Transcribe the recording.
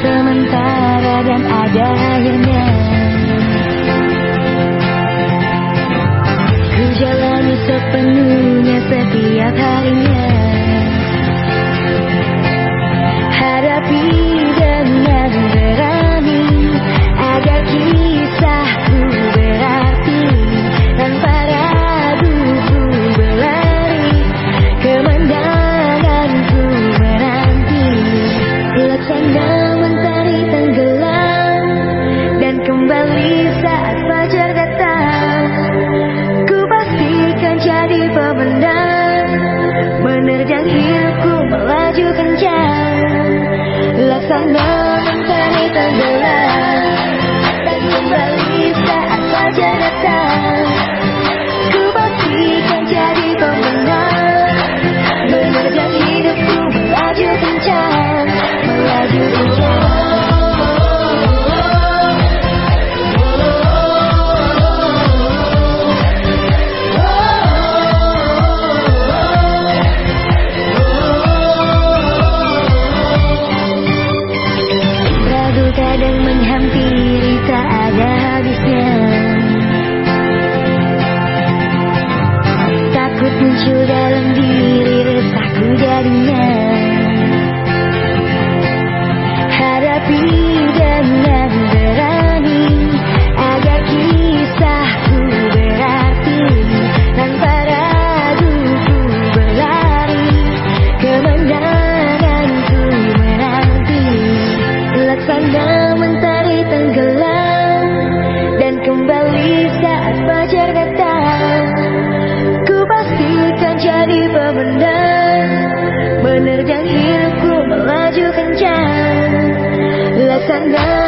sementara dan ada akhirnya. Ku jalani sepenuhnya setiap harinya fajar datang. Ku pastikan jadi pemenang. Menerjang hidupku melaju kencang Laksana kadang menghampiri tak ada habisnya. Takut muncul dalam diri resahku jadinya Menerjang hidupku melaju kencang Laksana